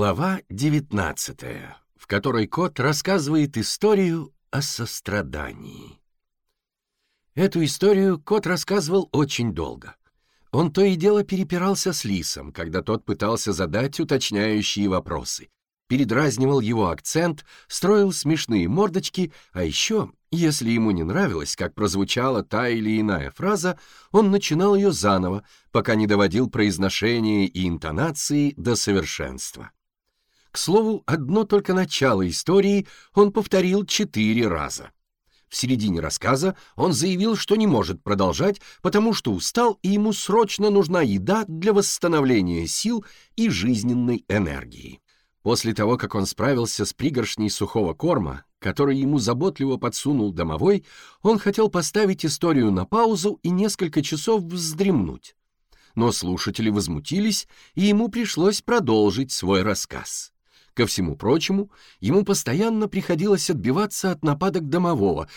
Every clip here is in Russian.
Глава 19, в которой кот рассказывает историю о сострадании. Эту историю кот рассказывал очень долго. Он то и дело перепирался с лисом, когда тот пытался задать уточняющие вопросы, передразнивал его акцент, строил смешные мордочки, а еще, если ему не нравилось, как прозвучала та или иная фраза, он начинал ее заново, пока не доводил произношение и интонации до совершенства. К слову, одно только начало истории он повторил четыре раза. В середине рассказа он заявил, что не может продолжать, потому что устал и ему срочно нужна еда для восстановления сил и жизненной энергии. После того, как он справился с пригоршней сухого корма, который ему заботливо подсунул домовой, он хотел поставить историю на паузу и несколько часов вздремнуть. Но слушатели возмутились, и ему пришлось продолжить свой рассказ. Ко всему прочему, ему постоянно приходилось отбиваться от нападок домового,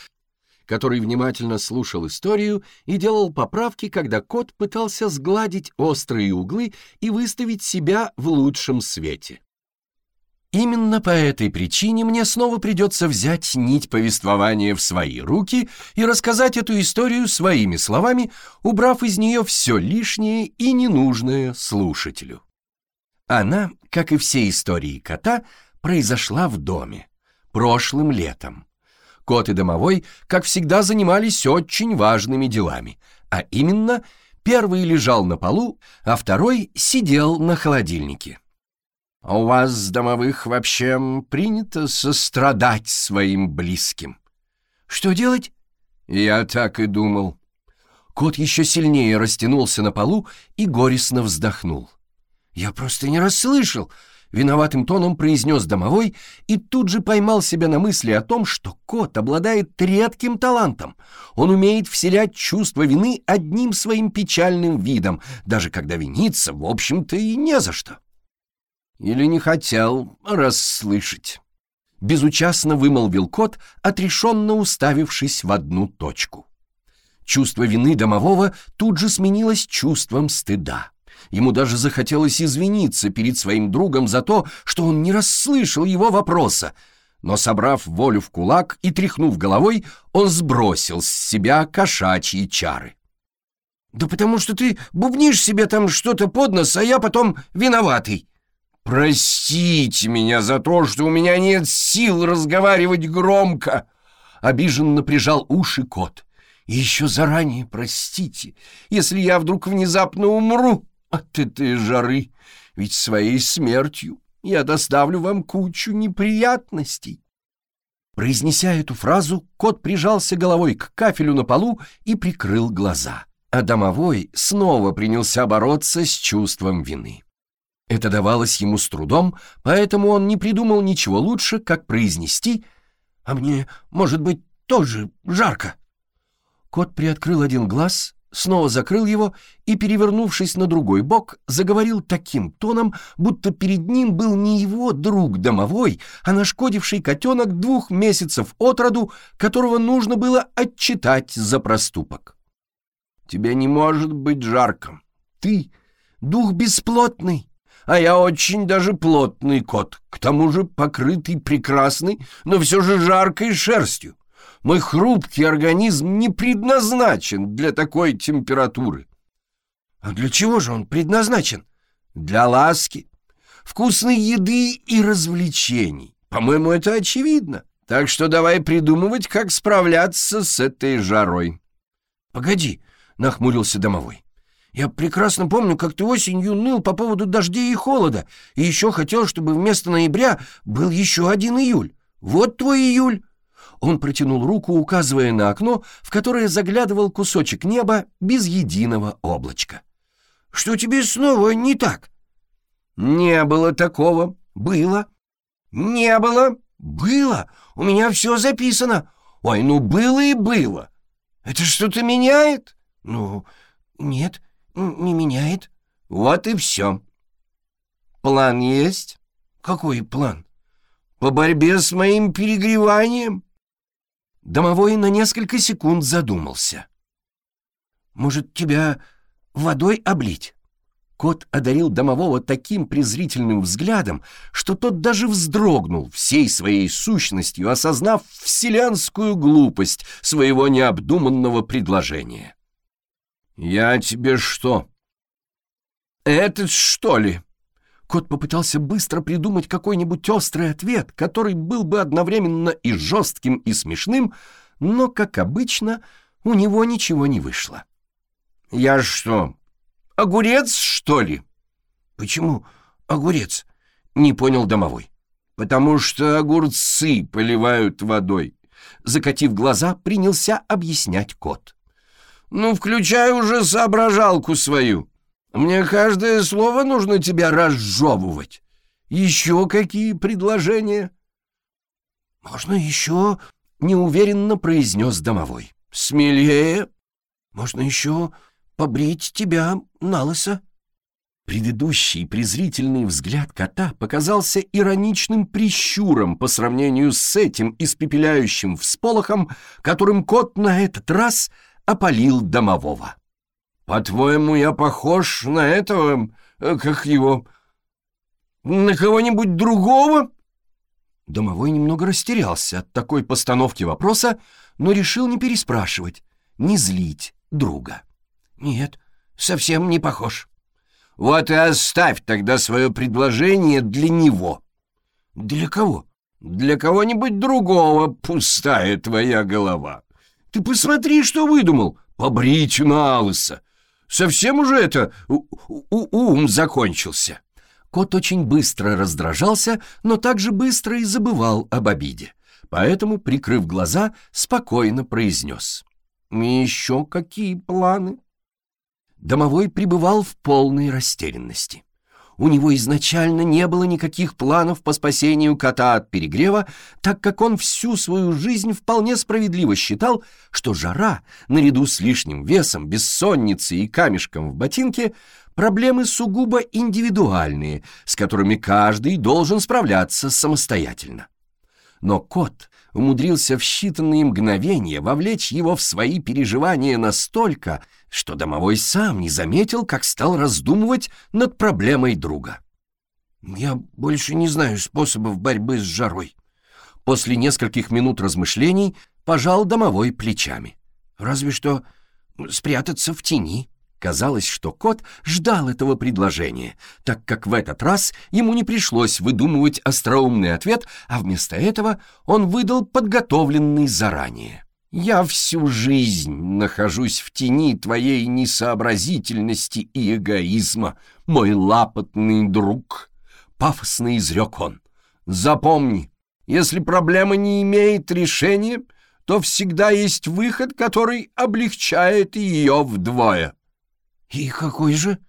который внимательно слушал историю и делал поправки, когда кот пытался сгладить острые углы и выставить себя в лучшем свете. Именно по этой причине мне снова придется взять нить повествования в свои руки и рассказать эту историю своими словами, убрав из нее все лишнее и ненужное слушателю. Она, как и все истории кота, произошла в доме, прошлым летом. Кот и домовой, как всегда, занимались очень важными делами, а именно, первый лежал на полу, а второй сидел на холодильнике. А у вас, домовых, вообще принято сострадать своим близким. Что делать? Я так и думал. Кот еще сильнее растянулся на полу и горестно вздохнул. Я просто не расслышал, виноватым тоном произнес домовой и тут же поймал себя на мысли о том, что кот обладает редким талантом. Он умеет вселять чувство вины одним своим печальным видом, даже когда виниться, в общем-то, и не за что. Или не хотел расслышать. Безучастно вымолвил кот, отрешенно уставившись в одну точку. Чувство вины домового тут же сменилось чувством стыда. Ему даже захотелось извиниться перед своим другом за то, что он не расслышал его вопроса, но, собрав волю в кулак и тряхнув головой, он сбросил с себя кошачьи чары. «Да потому что ты бубнишь себе там что-то под нос, а я потом виноватый», «Простите меня за то, что у меня нет сил разговаривать громко!» Обиженно прижал уши кот. «И еще заранее простите, если я вдруг внезапно умру от этой жары, ведь своей смертью я доставлю вам кучу неприятностей». Произнеся эту фразу, кот прижался головой к кафелю на полу и прикрыл глаза, а домовой снова принялся бороться с чувством вины. Это давалось ему с трудом, поэтому он не придумал ничего лучше, как произнести «А мне, может быть, тоже жарко». Кот приоткрыл один глаз, снова закрыл его и, перевернувшись на другой бок, заговорил таким тоном, будто перед ним был не его друг домовой, а нашкодивший котенок двух месяцев от роду, которого нужно было отчитать за проступок. «Тебе не может быть жарко. Ты — дух бесплотный, а я очень даже плотный кот, к тому же покрытый прекрасной, но все же жаркой шерстью. Мой хрупкий организм не предназначен для такой температуры. А для чего же он предназначен? Для ласки, вкусной еды и развлечений. По-моему, это очевидно. Так что давай придумывать, как справляться с этой жарой. Погоди, нахмурился домовой. Я прекрасно помню, как ты осенью ныл по поводу дождей и холода, и еще хотел, чтобы вместо ноября был еще один июль. Вот твой июль!» Он протянул руку, указывая на окно, в которое заглядывал кусочек неба без единого облачка. «Что тебе снова не так?» «Не было такого. Было. Не было. Было. У меня все записано. Ой, ну было и было. Это что-то меняет?» «Ну, нет, не меняет. Вот и все. План есть? Какой план? По борьбе с моим перегреванием? Домовой на несколько секунд задумался. Может, тебя водой облить? Кот одарил домового таким презрительным взглядом, что тот даже вздрогнул всей своей сущностью, осознав вселенскую глупость своего необдуманного предложения. «Я тебе что? Этот что ли?» Кот попытался быстро придумать какой-нибудь острый ответ, который был бы одновременно и жестким, и смешным, но, как обычно, у него ничего не вышло. «Я что, огурец, что ли?» «Почему огурец?» — не понял домовой. «Потому что огурцы поливают водой». Закатив глаза, принялся объяснять кот. «Ну, включай уже соображалку свою. Мне каждое слово нужно тебя разжевывать. Еще какие предложения?» «Можно еще?» — неуверенно произнес домовой. «Смелее. Можно еще побрить тебя на лысо». Предыдущий презрительный взгляд кота показался ироничным прищуром по сравнению с этим испепеляющим всполохом, которым кот на этот раз опалил домового. «По-твоему, я похож на этого, э, как его, на кого-нибудь другого?» Домовой немного растерялся от такой постановки вопроса, но решил не переспрашивать, не злить друга. «Нет, совсем не похож». «Вот и оставь тогда свое предложение для него». «Для кого?» «Для кого-нибудь другого, пустая твоя голова. Ты посмотри, что выдумал, побрить на лысо. Совсем уже это ум закончился». Кот очень быстро раздражался, но также быстро и забывал об обиде. Поэтому, прикрыв глаза, спокойно произнес. «Еще какие планы?» Домовой пребывал в полной растерянности. У него изначально не было никаких планов по спасению кота от перегрева, так как он всю свою жизнь вполне справедливо считал, что жара, наряду с лишним весом, бессонницей и камешком в ботинке, проблемы сугубо индивидуальные, с которыми каждый должен справляться самостоятельно. Но кот умудрился в считанные мгновения вовлечь его в свои переживания настолько, что домовой сам не заметил, как стал раздумывать над проблемой друга. «Я больше не знаю способов борьбы с жарой». После нескольких минут размышлений пожал домовой плечами. «Разве что спрятаться в тени». Казалось, что кот ждал этого предложения, так как в этот раз ему не пришлось выдумывать остроумный ответ, а вместо этого он выдал подготовленный заранее. «Я всю жизнь нахожусь в тени твоей несообразительности и эгоизма, мой лапотный друг», — пафосно изрек он. «Запомни, если проблема не имеет решения, то всегда есть выход, который облегчает ее вдвое». «И какой же?»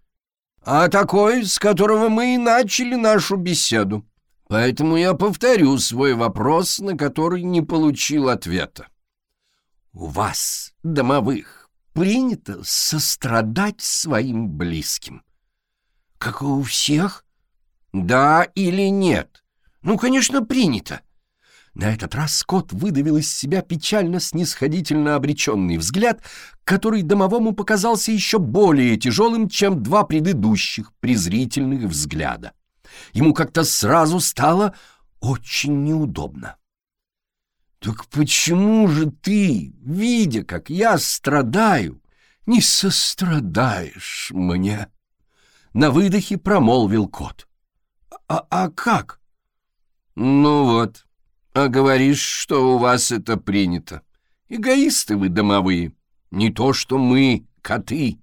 «А такой, с которого мы и начали нашу беседу. Поэтому я повторю свой вопрос, на который не получил ответа. У вас, домовых, принято сострадать своим близким?» «Как у всех?» «Да или нет?» «Ну, конечно, принято. На этот раз Скотт выдавил из себя печально-снисходительно обреченный взгляд, который домовому показался еще более тяжелым, чем два предыдущих презрительных взгляда. Ему как-то сразу стало очень неудобно. «Так почему же ты, видя, как я страдаю, не сострадаешь мне?» На выдохе промолвил кот. «А, а как?» «Ну вот, а говоришь, что у вас это принято. Эгоисты вы домовые. Не то, что мы, коты.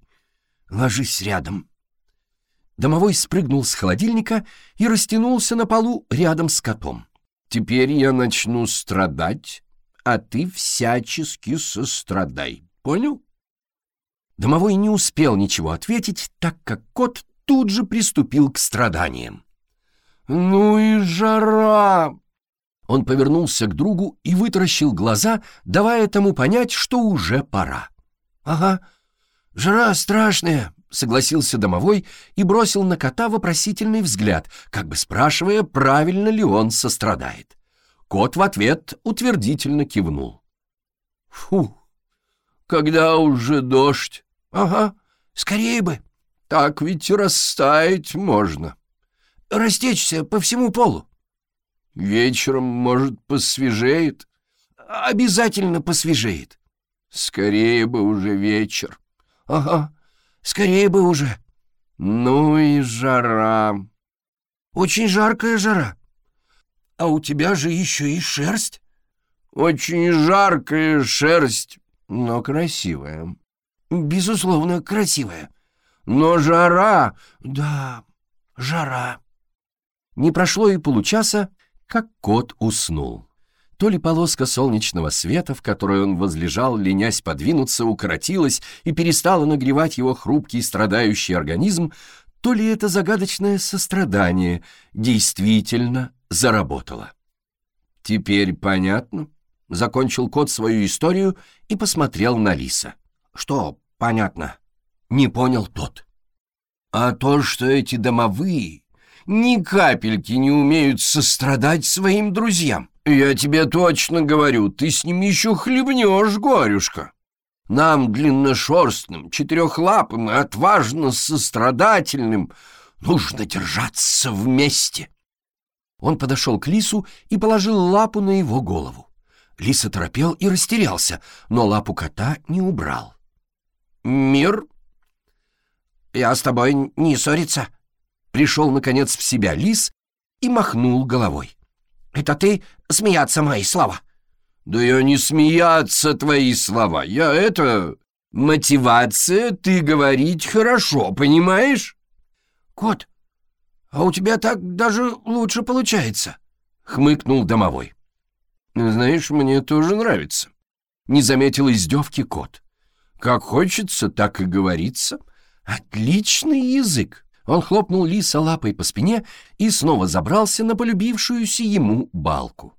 Ложись рядом. Домовой спрыгнул с холодильника и растянулся на полу рядом с котом. Теперь я начну страдать, а ты всячески сострадай. Понял? Домовой не успел ничего ответить, так как кот тут же приступил к страданиям. «Ну и жара!» Он повернулся к другу и вытаращил глаза, давая тому понять, что уже пора. «Ага, жара страшная», — согласился домовой и бросил на кота вопросительный взгляд, как бы спрашивая, правильно ли он сострадает. Кот в ответ утвердительно кивнул. «Фу, когда уже дождь?» «Ага, скорее бы». Так ведь растаять можно. Растечься по всему полу. Вечером, может, посвежеет? Обязательно посвежеет. Скорее бы уже вечер. Ага, скорее бы уже. Ну и жара. Очень жаркая жара. А у тебя же еще и шерсть. Очень жаркая шерсть, но красивая. Безусловно, красивая. Но жара... Да, жара. Не прошло и получаса, как кот уснул. То ли полоска солнечного света, в которой он возлежал, ленясь подвинуться, укоротилась и перестала нагревать его хрупкий страдающий организм, то ли это загадочное сострадание действительно заработало. «Теперь понятно?» — закончил кот свою историю и посмотрел на лиса. «Что понятно?» — не понял тот. «А то, что эти домовые ни капельки не умеют сострадать своим друзьям. Я тебе точно говорю, ты с ним еще хлебнешь, горюшка. Нам, длинношерстным, четырехлапым и отважно сострадательным, нужно держаться вместе». Он подошел к лису и положил лапу на его голову. Лис оторопел и растерялся, но лапу кота не убрал. «Мир?» «Я с тобой не ссориться», Пришел, наконец, в себя лис и махнул головой. «Это ты смеяться мои слова?» «Да я не смеяться твои слова. Я это... Мотивация, ты говорить хорошо, понимаешь?» «Кот, а у тебя так даже лучше получается», — хмыкнул домовой. «Знаешь, мне тоже нравится». Не заметил издевки кот. «Как хочется, так и говорится. Отличный язык». Он хлопнул лиса лапой по спине и снова забрался на полюбившуюся ему балку.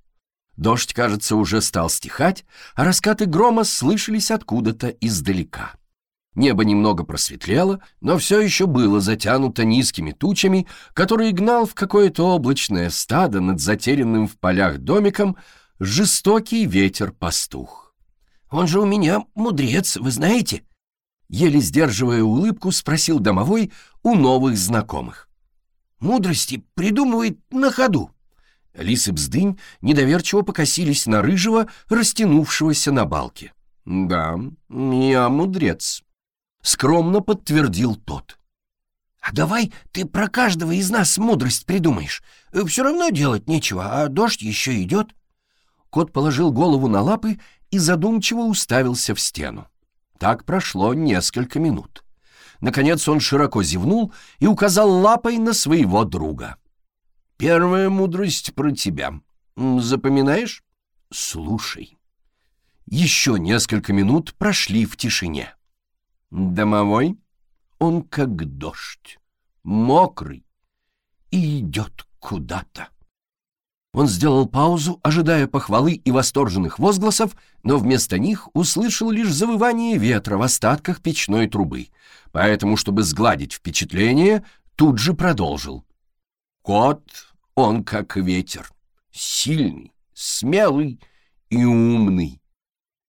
Дождь, кажется, уже стал стихать, а раскаты грома слышались откуда-то издалека. Небо немного просветлело, но все еще было затянуто низкими тучами, которые гнал в какое-то облачное стадо над затерянным в полях домиком жестокий ветер-пастух. «Он же у меня мудрец, вы знаете?» Еле сдерживая улыбку, спросил домовой у новых знакомых. «Мудрости придумывает на ходу». Лис и Бздынь недоверчиво покосились на рыжего, растянувшегося на балке. «Да, я мудрец», — скромно подтвердил тот. «А давай ты про каждого из нас мудрость придумаешь. Все равно делать нечего, а дождь еще идет». Кот положил голову на лапы и задумчиво уставился в стену. Так прошло несколько минут. Наконец он широко зевнул и указал лапой на своего друга. «Первая мудрость про тебя. Запоминаешь? Слушай». Еще несколько минут прошли в тишине. Домовой, он как дождь, мокрый и идет куда-то. Он сделал паузу, ожидая похвалы и восторженных возгласов, но вместо них услышал лишь завывание ветра в остатках печной трубы. Поэтому, чтобы сгладить впечатление, тут же продолжил. Кот, он как ветер, сильный, смелый и умный.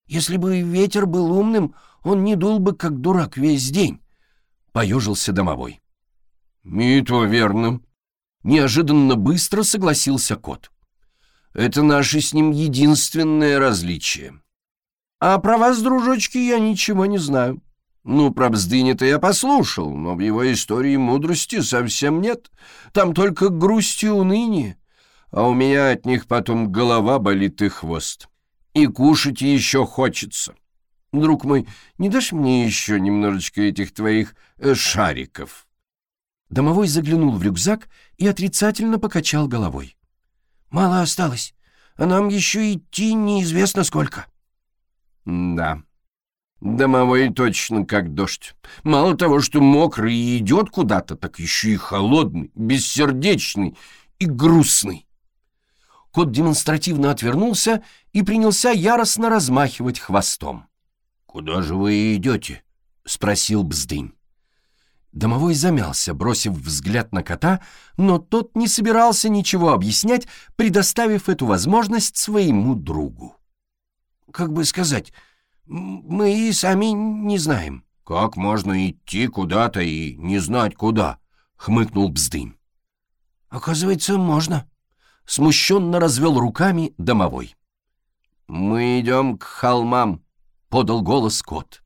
Если бы ветер был умным, он не дул бы, как дурак, весь день, — поежился домовой. — И то верно. Неожиданно быстро согласился кот. Это наше с ним единственное различие. А про вас, дружочки, я ничего не знаю. Ну, про Бздыня-то я послушал, но в его истории мудрости совсем нет. Там только грусть и уныние. А у меня от них потом голова болит и хвост. И кушать еще хочется. Друг мой, не дашь мне еще немножечко этих твоих э, шариков?» Домовой заглянул в рюкзак и отрицательно покачал головой. Мало осталось, а нам еще идти неизвестно сколько. Да, домовой точно как дождь. Мало того, что мокрый и идет куда-то, так еще и холодный, бессердечный и грустный. Кот демонстративно отвернулся и принялся яростно размахивать хвостом. «Куда же вы идете?» — спросил Бздынь. Домовой замялся, бросив взгляд на кота, но тот не собирался ничего объяснять, предоставив эту возможность своему другу. «Как бы сказать, мы и сами не знаем». «Как можно идти куда-то и не знать куда?» — хмыкнул Бздынь. «Оказывается, можно», — смущенно развел руками домовой. «Мы идем к холмам», — подал голос кот.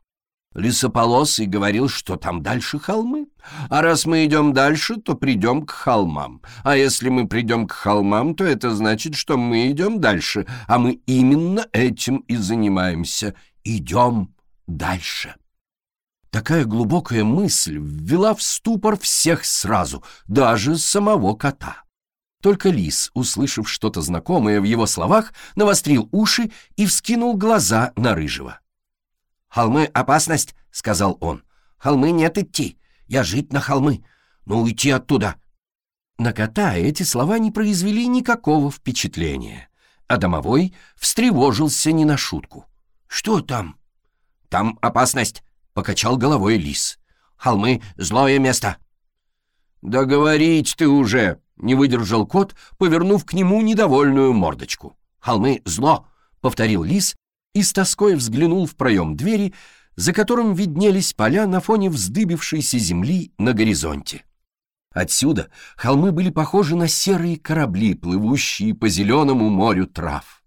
Лесополосый говорил, что там дальше холмы. А раз мы идем дальше, то придем к холмам. А если мы придем к холмам, то это значит, что мы идем дальше. А мы именно этим и занимаемся. Идем дальше. Такая глубокая мысль ввела в ступор всех сразу, даже самого кота. Только лис, услышав что-то знакомое в его словах, навострил уши и вскинул глаза на рыжего. «Холмы — опасность», — сказал он. «Холмы нет идти. Я жить на холмы. Но уйти оттуда». На кота эти слова не произвели никакого впечатления, а домовой встревожился не на шутку. «Что там?» «Там опасность», — покачал головой лис. «Холмы — злое место». «Да говорить ты уже!» — не выдержал кот, повернув к нему недовольную мордочку. «Холмы — зло!» — повторил лис и с тоской взглянул в проем двери, за которым виднелись поля на фоне вздыбившейся земли на горизонте. Отсюда холмы были похожи на серые корабли, плывущие по зеленому морю трав.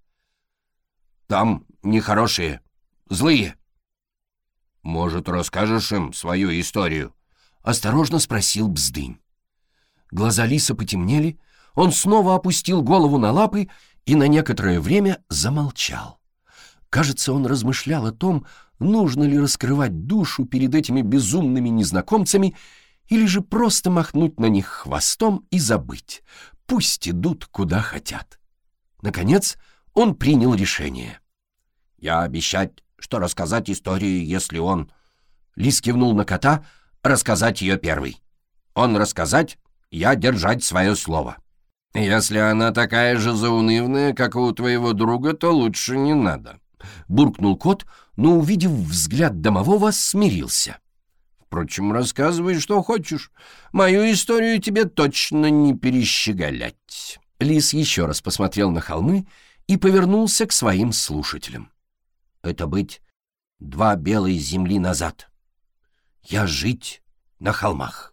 «Там нехорошие, злые». «Может, расскажешь им свою историю?» — осторожно спросил Бздынь. Глаза лиса потемнели, он снова опустил голову на лапы и на некоторое время замолчал. Кажется, он размышлял о том, нужно ли раскрывать душу перед этими безумными незнакомцами или же просто махнуть на них хвостом и забыть. Пусть идут куда хотят. Наконец, он принял решение. «Я обещать, что рассказать историю, если он...» Лис кивнул на кота, рассказать ее первый. «Он рассказать, я держать свое слово». «Если она такая же заунывная, как у твоего друга, то лучше не надо», — буркнул кот, но, увидев взгляд домового, смирился. «Впрочем, рассказывай, что хочешь. Мою историю тебе точно не перещеголять». Лис еще раз посмотрел на холмы и повернулся к своим слушателям. «Это быть два белые земли назад. Я жить на холмах».